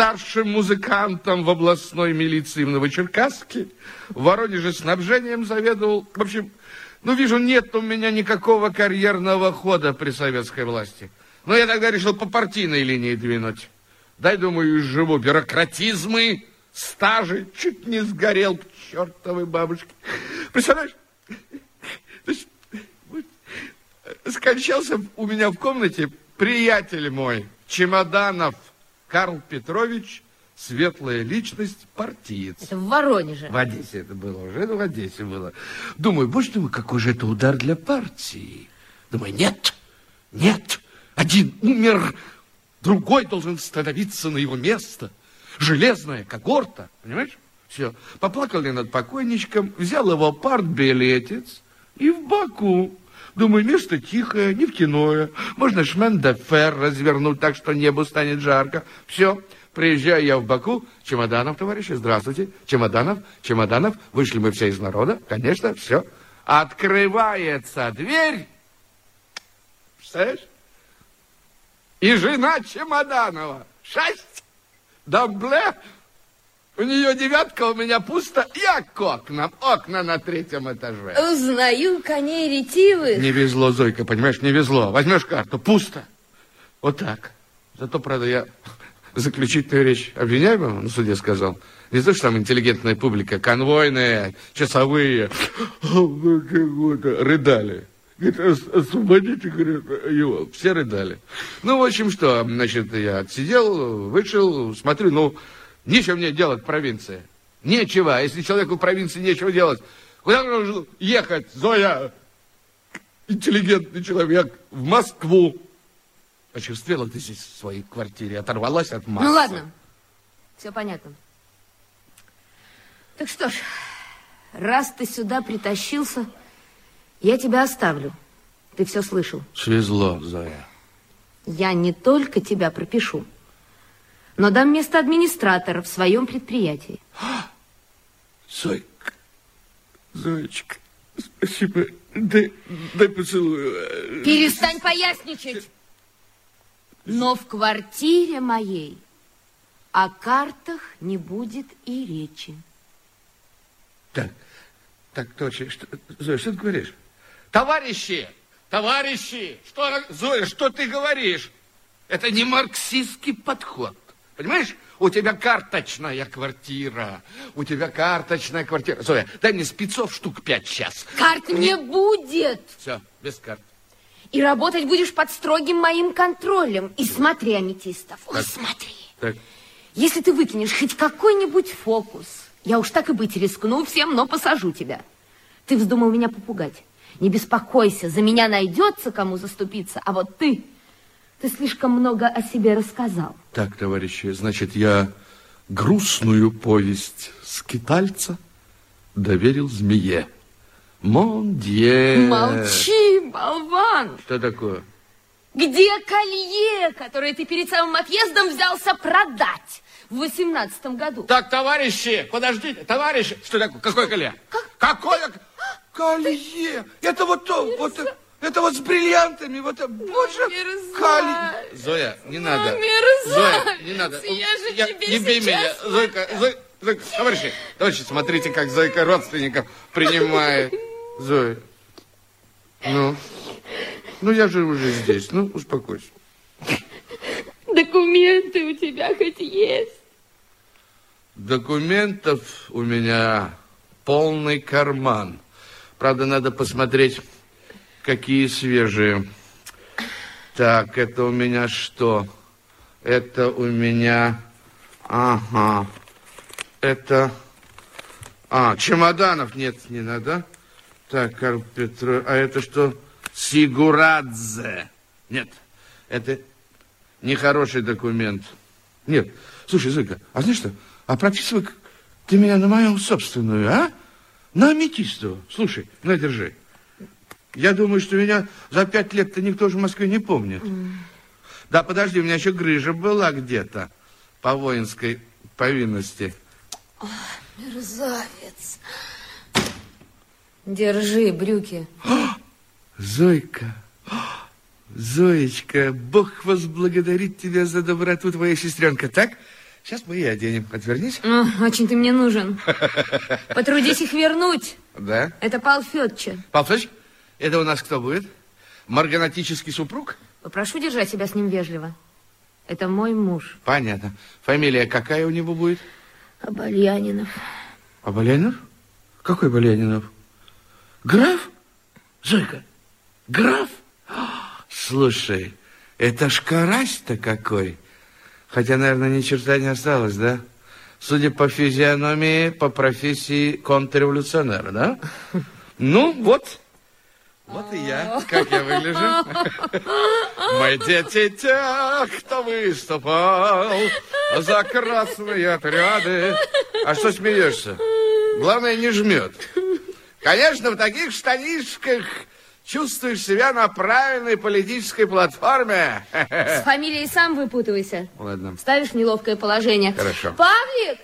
старшим музыкантом в областной милиции в Новочеркасске. В Воронеже снабжением заведовал. В общем, ну, вижу, нет у меня никакого карьерного хода при советской власти. Но я тогда решил по партийной линии двинуть. Дай, думаю, живу бюрократизмы, стажи, чуть не сгорел к чертовой бабушке. Представляешь? Скончался у меня в комнате приятель мой, Чемоданов Карл Петрович, светлая личность, партиец. Это в Воронеже. В Одессе это было уже, это в Одессе было. Думаю, боже мой, какой же это удар для партии. Думаю, нет, нет, один умер, другой должен становиться на его место. Железная когорта, понимаешь? Все. Поплакали над покойничком, взял его партбилетец и в Баку. Думаю, место тихое, не в киное. Можно шмен де фер развернуть так, что небу станет жарко. Все. Приезжаю я в Баку. Чемоданов, товарищи, здравствуйте. Чемоданов, Чемоданов. Вышли мы все из народа. Конечно, все. Открывается дверь. Представляешь? И жена Чемоданова. Шесть. Дамбле. У нее девятка, у меня пусто. Я к окнам. Окна на третьем этаже. Узнаю коней ретивых. Не везло, Зойка, понимаешь, не везло. Возьмешь карту, пусто. Вот так. Зато, правда, я заключительную речь обвиняемому на суде сказал. Не то, что там интеллигентная публика, конвойные, часовые, рыдали. Говорит, освободите, говорит, его. Все рыдали. Ну, в общем, что, значит, я отсидел, вышел, смотрю, ну, нечего мне делать в провинции. Нечего. А если человеку в провинции нечего делать, куда нужно ехать, Зоя? Интеллигентный человек в Москву. Почувствовала ты здесь в своей квартире, оторвалась от массы. Ну, ладно. Все понятно. Так что ж, раз ты сюда притащился, я тебя оставлю. Ты все слышал. Свезло, Зоя. Я не только тебя пропишу, но дам место администратора в своем предприятии. Зойка, Зоечка, спасибо. Дай, дай поцелую. Перестань поясничать. Но в квартире моей о картах не будет и речи. Так, так, точно. Что, Зоя, что ты говоришь? Товарищи, товарищи, что, Зоя, что ты говоришь? Это не марксистский подход. Понимаешь? У тебя карточная квартира. У тебя карточная квартира. Зоя, дай мне спецов штук пять сейчас. Карт не будет. Все, без карт. И работать будешь под строгим моим контролем. И смотри, Аметистов, Так. смотри. Так, Если ты выкинешь хоть какой-нибудь фокус, я уж так и быть рискну всем, но посажу тебя. Ты вздумал меня попугать. Не беспокойся, за меня найдется кому заступиться, а вот ты, ты слишком много о себе рассказал. так, товарищи, значит, я грустную повесть скитальца доверил змее. Мондье. Молчи, болван! Что такое? Где колье, которое ты перед самым отъездом взялся продать в восемнадцатом году? Так, товарищи, подождите, товарищи. Что такое? Какое колье? Какое колье? Это вот то, вот это, это вот с бриллиантами, вот это, боже, мерзавец. колье. Зоя, не надо. мерзавец. Зоя, не надо. Я же тебе не бей меня, Зойка, Зой, Зойка, товарищи, товарищи, смотрите, как Зойка родственников принимает. Зоя, ну, ну я же уже здесь, ну успокойся. Документы у тебя хоть есть? Документов у меня полный карман. Правда, надо посмотреть, какие свежие. Так, это у меня что? Это у меня... Ага. Это... А, чемоданов нет, не надо. Так, Карл Петрович, а это что? Сигурадзе. Нет, это нехороший документ. Нет, слушай, Зойка, а знаешь что? А прописывай ты меня на мою собственную, а? На аметистову. Слушай, на, держи. Я думаю, что меня за пять лет-то никто же в Москве не помнит. Да, подожди, у меня еще грыжа была где-то по воинской повинности. Мерзавец. Держи брюки. Зойка, Зоечка, Бог возблагодарит тебя за доброту, твоя сестренка, так? Сейчас мы и оденем. Отвернись. О, очень ты мне нужен. Потрудись их вернуть. Да. Это Павел Федорович. Павел Федорович, это у нас кто будет? Марганатический супруг? Попрошу держать себя с ним вежливо. Это мой муж. Понятно. Фамилия какая у него будет? Обальянинов. Обальянинов? Какой Обальянинов? Граф? Зойка, граф? Слушай, это ж карась-то какой. Хотя, наверное, ни черта не осталось, да? Судя по физиономии, по профессии контрреволюционер, да? Ну, вот. Вот и я. Как я выгляжу? Мы дети тех, кто выступал за красные отряды. А что смеешься? Главное, не жмет. Конечно, в таких штанишках чувствуешь себя на правильной политической платформе. С фамилией сам выпутывайся. Ладно. Ставишь неловкое положение. Хорошо. Павлик,